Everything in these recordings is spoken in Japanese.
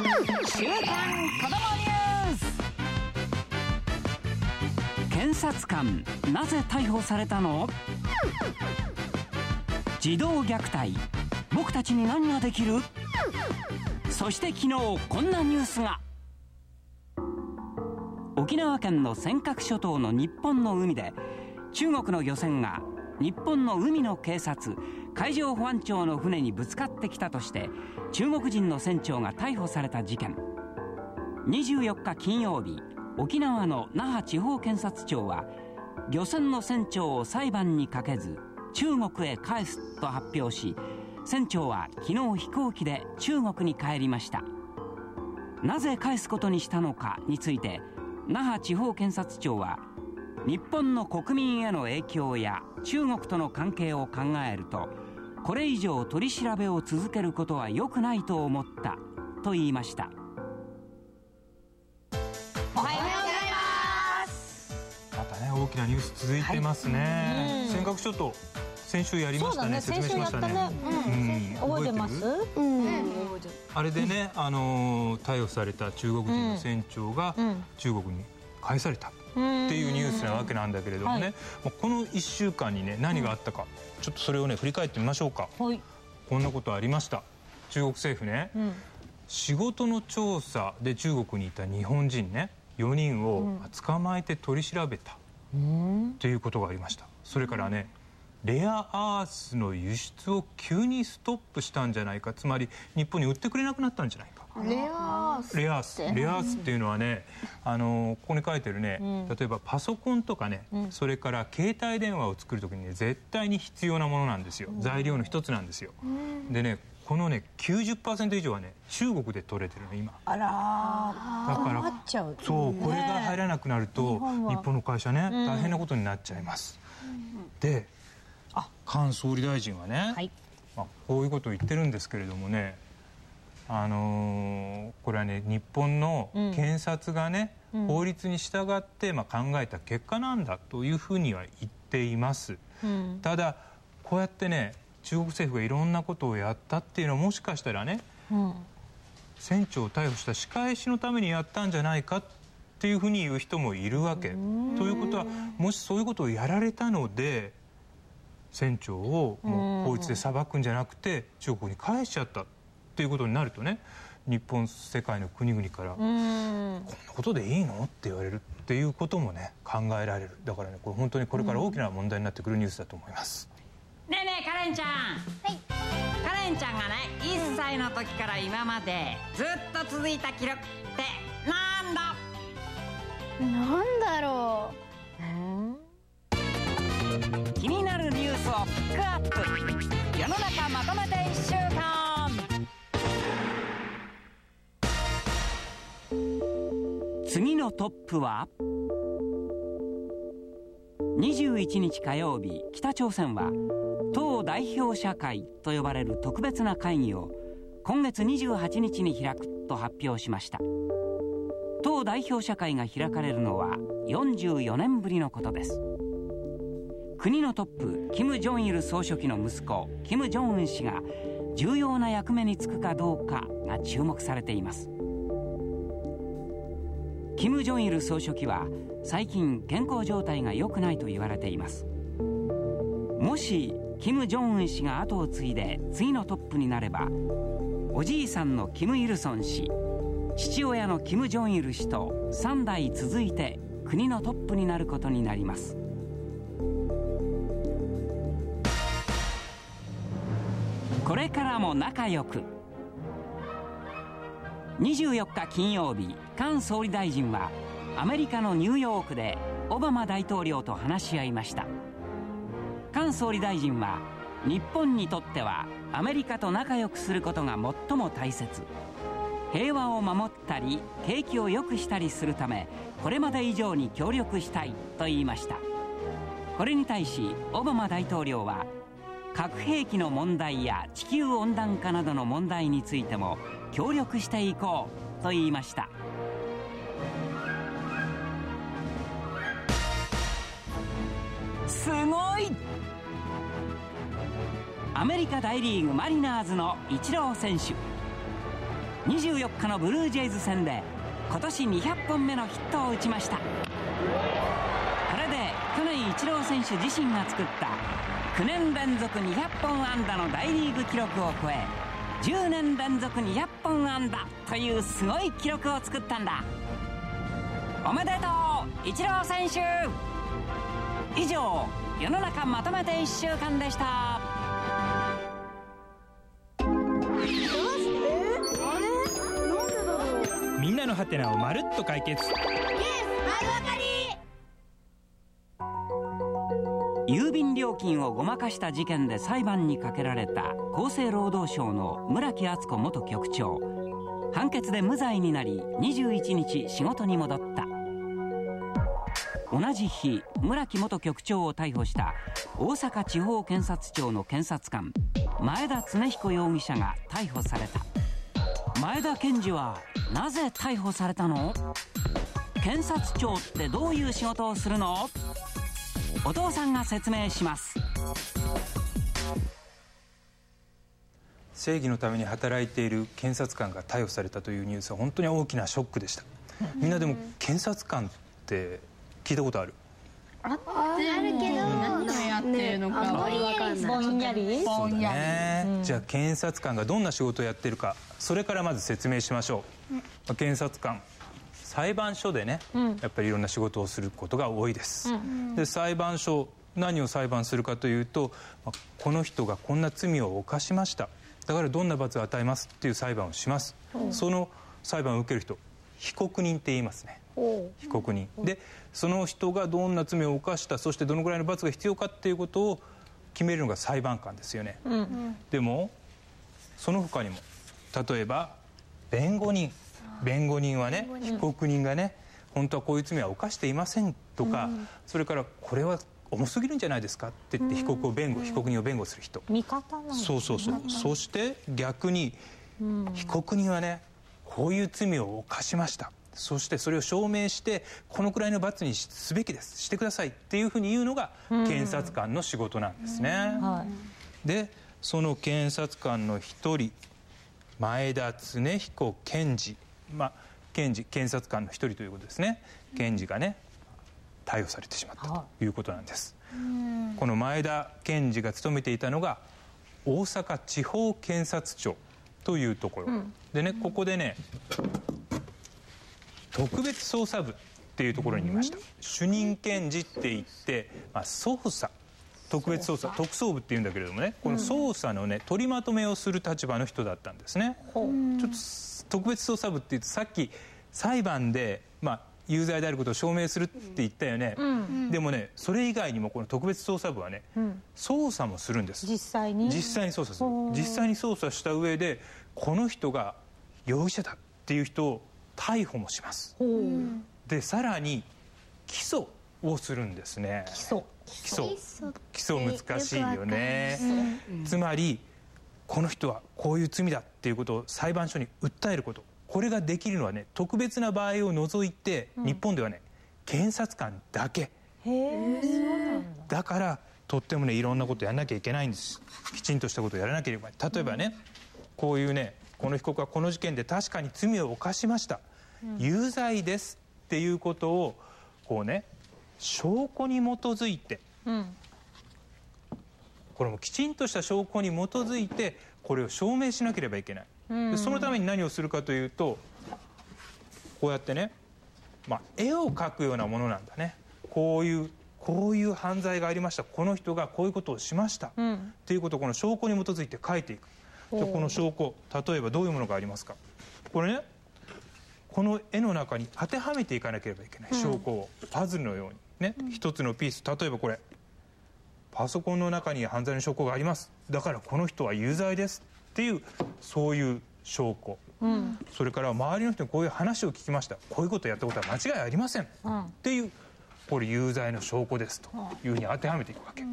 週刊子供ニュース。検察官なぜ逮捕されたの？児童虐待僕たちに何ができる？そして昨日こんなニュースが。沖縄県の尖閣諸島の日本の海で中国の漁船が日本の海の警察海上保安庁の船にぶつかってきたとして中国人の船長が逮捕された事件。24日金曜日沖縄の那覇地方検察庁は漁船の船長を裁判にかけず中国へ返すと発表し船長は昨日飛行機で中国に帰りました。なぜ返すことにしたのかについて那覇地方検察庁は日本の国民への影響や中国との関係を考えるとこれ以上取り調べを続けることは良くないと思ったと言いました。おはようございますまたね大きなニュース続いてますね、尖閣諸島先週やりましたね。説明しましたね、うん、覚えてます？あれでね、あのー逮捕された中国人の船長が中国に返されたっていうニュースなわけなんだけれどもね、もうこの1週間にね何があったか、ちょっとそれをね振り返ってみましょうか、はい。こんなことありました。中国政府ね、仕事の調査で中国にいた日本人ね4人を捕まえて取り調べた。っていうことがありました。それからねレアアースの輸出を急にストップしたんじゃないか。つまり日本に売ってくれなくなったんじゃないか。レアースレアアース。レアアースっていうのはねあのここに書いてるね、例えばパソコンとかね、それから携帯電話を作る時にね絶対に必要なものなんですよ。材料の一つなんですよ、でねこのね90%以上はね中国で取れてるの今。あらだからそうこれが入らなくなると日本の会社ね大変なことになっちゃいます、で菅総理大臣はね、はい。まあ、こういうことを言ってるんですけれどもねあのーこれはね日本の検察がね、法律に従って、まあ、考えた結果なんだというふうには言っています、ただこうやってね中国政府がいろんなことをやったっていうのはもしかしたらね、船長を逮捕した仕返しのためにやったんじゃないかっていうふうに言う人もいるわけ。ということはもしそういうことをやられたので船長をもう法律で裁くんじゃなくて中国に返しちゃったっていうことになるとね日本世界の国々からこんなことでいいの？って言われるっていうこともね考えられる。だからねこれ本当にこれから大きな問題になってくるニュースだと思います。ねえねえカレンちゃん。はい。カレンちゃんがね1歳の時から今までずっと続いた記録ってなんだ？なんだろ気になるをピックアップ。世の中まとめて1週間。次のトップは？21日火曜日北朝鮮は党代表者会と呼ばれる特別な会議を今月28日に開くと発表しました。党代表者会が開かれるのは44年ぶりのことです。国のトップキム・ジョンイル総書記の息子キム・ジョンウン氏が重要な役目に就くかどうかが注目されています。キム・ジョンイル総書記は最近健康状態が良くないと言われています。もしキム・ジョンウン氏が後を継いで次のトップになればおじいさんのキム・イルソン氏父親のキム・ジョンイル氏と3代続いて国のトップになることになります。これからも仲良く。24日金曜日菅総理大臣はアメリカのニューヨークでオバマ大統領と話し合いました。菅総理大臣は日本にとってはアメリカと仲良くすることが最も大切。平和を守ったり景気を良くしたりするためこれまで以上に協力したいと言いました。これに対しオバマ大統領は核兵器の問題や地球温暖化などの問題についても協力していこうと言いました。すごい！アメリカ大リーグマリナーズのイチロー選手。24日のブルージェイズ戦で今年200本目のヒットを打ちました。これで去年イチロー選手自身が作った9年連続200本安打の大リーグ記録を超え10年連続200本安打というすごい記録を作ったんだ。おめでとうイチロー選手。以上世の中まとめて1週間でした。みんなのハテナをまるっと解決郵便料金をごまかした事件で裁判にかけられた厚生労働省の村木敦子元局長。判決で無罪になり21日仕事に戻った。同じ日村木元局長を逮捕した大阪地方検察庁の検察官前田恒彦容疑者が逮捕された。前田検事はなぜ逮捕されたの？検察庁ってどういう仕事をするの？お父さんが説明します。正義のために働いている検察官が逮捕されたというニュースは本当に大きなショックでした。みんなでも検察官って聞いたことある？あるけど何をやってるのかぼんやりぼんやり？ぼんやねじゃあ検察官がどんな仕事をやってるかそれからまず説明しましょう、まあ検察官裁判所でね、やっぱりいろんな仕事をすることが多いです、で裁判所何を裁判するかというと、まあこの人がこんな罪を犯しました。だからどんな罰を与えますっていう裁判をします、その裁判を受ける人被告人って言いますね。被告人。でその人がどんな罪を犯したそしてどのぐらいの罰が必要かっていうことを決めるのが裁判官ですよね、でもその他にも例えば弁護人弁護人はね被告人がね本当はこういう罪は犯していませんとか、それからこれは重すぎるんじゃないですか？って言って被告を弁護、被告人を弁護する人。味方なのそうそうそう。そして逆に被告人はねこういう罪を犯しました。そしてそれを証明してこのくらいの罰にすべきです。してください。っていうふうに言うのが検察官の仕事なんですね、はい。でその検察官の一人前田恒彦検事まあ検事検察官の一人ということですね。検事がね逮捕されてしまったということなんです。この前田検事が務めていたのが大阪地方検察庁というところ、でねここでね特別捜査部っていうところにいました、主任検事って言って、まあ、捜査特別捜査特捜部っていうんだけれどもねこの捜査のね取りまとめをする立場の人だったんですね。ちょっと特別捜査部って言うとさっき裁判で、まあ、有罪であることを証明するって言ったよね、でもねそれ以外にもこの特別捜査部はね、捜査もするんです。実際に？実際に捜査する。実際に捜査した上でこの人が容疑者だっていう人を逮捕もします。でさらに起訴をするんですね。基礎。基礎。難しいよね。つまりこの人はこういう罪だっていうことを裁判所に訴えること。これができるのはね特別な場合を除いて、日本ではね検察官だけ。へえそうなんだ。だからとってもねいろんなことやらなきゃいけないんです。きちんとしたことをやらなければ。例えばね、こういうねこの被告はこの事件で確かに罪を犯しました、有罪ですっていうことをこうね証拠に基づいて。うん。これもきちんとした証拠に基づいてこれを証明しなければいけない、でそのために何をするかというとこうやってね、まあ、絵を描くようなものなんだね。こういうこういう犯罪がありました。この人がこういうことをしました、っていうことをこの証拠に基づいて書いていく。でこの証拠例えばどういうものがありますか。これねこの絵の中に当てはめていかなければいけない。証拠を、パズルのようにね一つのピース。例えばこれパソコンの中に犯罪の証拠があります。だからこの人は有罪です。っていうそういう証拠、それから周りの人にこういう話を聞きました。こういうことをやったことは間違いありません、っていうこれ有罪の証拠です。というふうに当てはめていくわけ、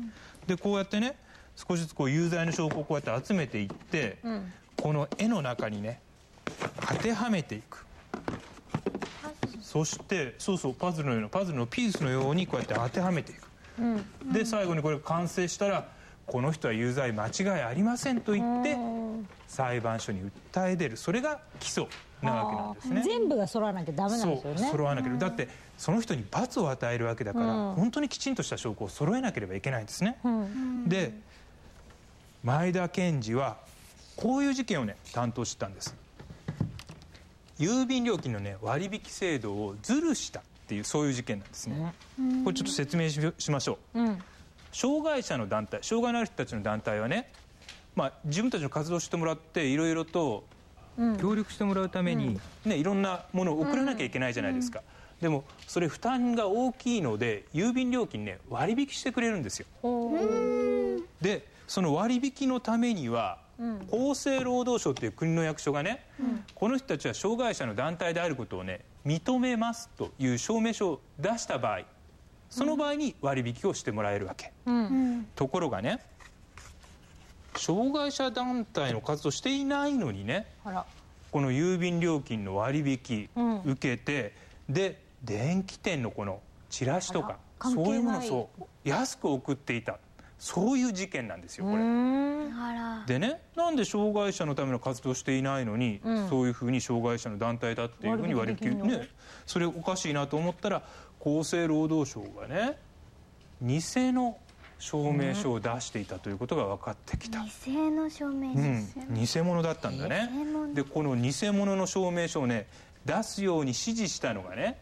でこうやってね少しずつこう有罪の証拠をこうやって集めていって、この絵の中にね当てはめていくそしてそうそうパズルのようなパズルのピースのようにこうやって当てはめていく、で最後にこれが完成したらこの人は有罪間違いありませんと言って裁判所に訴え出る。それが起訴なわけなんですね。全部が揃わなきゃダメなんですよね。揃わなければ。だってその人に罰を与えるわけだから、うん。本当にきちんとした証拠を揃えなければいけないんですね、うん。で前田検事はこういう事件をね担当してたんです郵便料金のね割引制度をズルしたっていうそういう事件なんですね。これちょっと説明ししましょう。うん。障害者の団体障害のある人たちの団体はね、まあ、自分たちの活動をしてもらっていろいろと協力してもらうために、ね、いろんなものを送らなきゃいけないじゃないですか、でもそれ負担が大きいので郵便料金ね割引してくれるんですよ。でその割引のためには、厚生労働省っていう国の役所がね、この人たちは障害者の団体であることをね認めますという証明書を出した場合その場合に割引をしてもらえるわけ、ところがね障害者団体の活動していないのにねこの郵便料金の割引うん。受けて、で電気店のこのチラシとかそういうものを安く送っていたそういう事件なんですよこれ。でねなんで障害者のための活動をしていないのに、うん。そういうふうに障害者の団体だっていうふうに割り切るねそれおかしいなと思ったら厚生労働省がね偽の証明書を出していたということが分かってきた、偽の証明うん。書、偽物だったんだね。でこの偽物の証明書をね出すように指示したのがね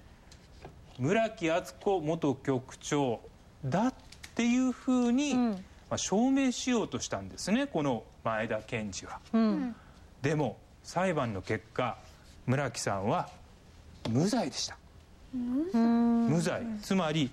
村木敦子元局長だっていうふうに、うん。まあ、証明しようとしたんですねこの前田検事は。うん。でも裁判の結果村木さんは無罪でした。うん。無罪。つまり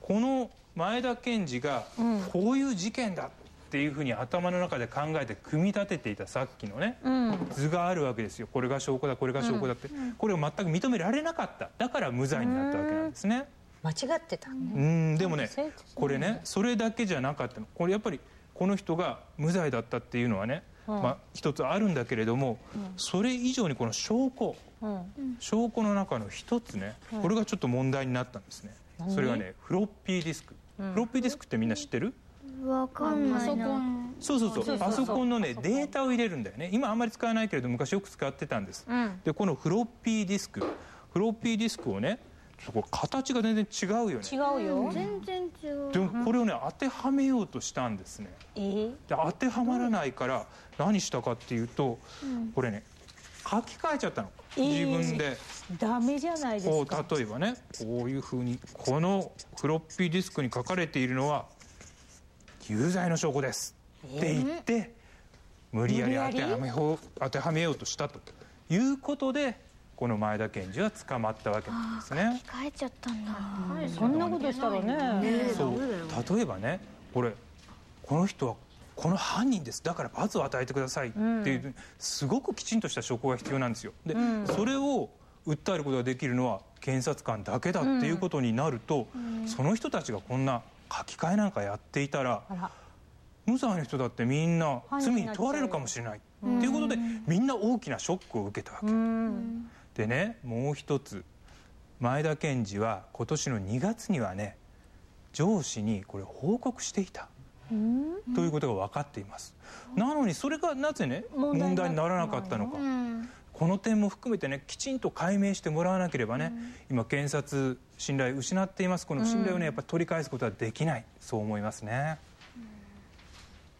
この前田検事がうん。こういう事件だっていうふうに頭の中で考えて組み立てていたさっきのねうん。図があるわけですよ。これが証拠だこれが証拠だって。これを全く認められなかった。だから無罪になったわけなんですね間違ってたね。うんでもねこれねそれだけじゃなかったの。これやっぱりこの人が無罪だったっていうのはね、うん。まあ、一つあるんだけれども、それ以上にこの証拠うん。証拠の中の一つねこれがちょっと問題になったんですね。何？それがねフロッピーディスク。フロッピーディスクってみんな知ってる？わかんパソコな。いそうそうそう。そうそうそう。パソコンのねデータを入れるんだよね。今あんまり使わないけれど昔よく使ってたんです。うん。でこのフロッピーディスク。フロッピーディスクをねちょっとこれ形が全然違うよね。違うよ。全然違う。でもこれをね当てはめようとしたんですね。えーで当てはまらないから何したかっていうとこれね書き換えちゃったの。えー自分で。ダメじゃないでこすか。う例えばねこういうふうにこのフロッピーディスクに書かれているのは有罪の証拠です。って言って無理やり当てはめよう当てはめようとしたと。いうことでこの前田検事は捕まったわけなんですね。書えちゃったんだ。そんなことしたらね。そう。例えばねこれこの人はこの犯人です。だから罰を与えてくださいっていう、すごくきちんとした証拠が必要なんですよ。で、それを訴えることができるのは検察官だけだっていうことになると、その人たちがこんな書き換えなんかやっていたら無罪の人だってみんな罪に問われるかもしれないっていうことでみんな大きなショックを受けたわけ。うんでねもう一つ。前田検事は今年の2月にはね上司にこれ報告していた。ということが分かっています。なのにそれがなぜね問題にならなかったのか。うん。この点も含めてねきちんと解明してもらわなければね今検察信頼を失っています。この信頼をねやっぱり取り返すことはできない。そう思いますね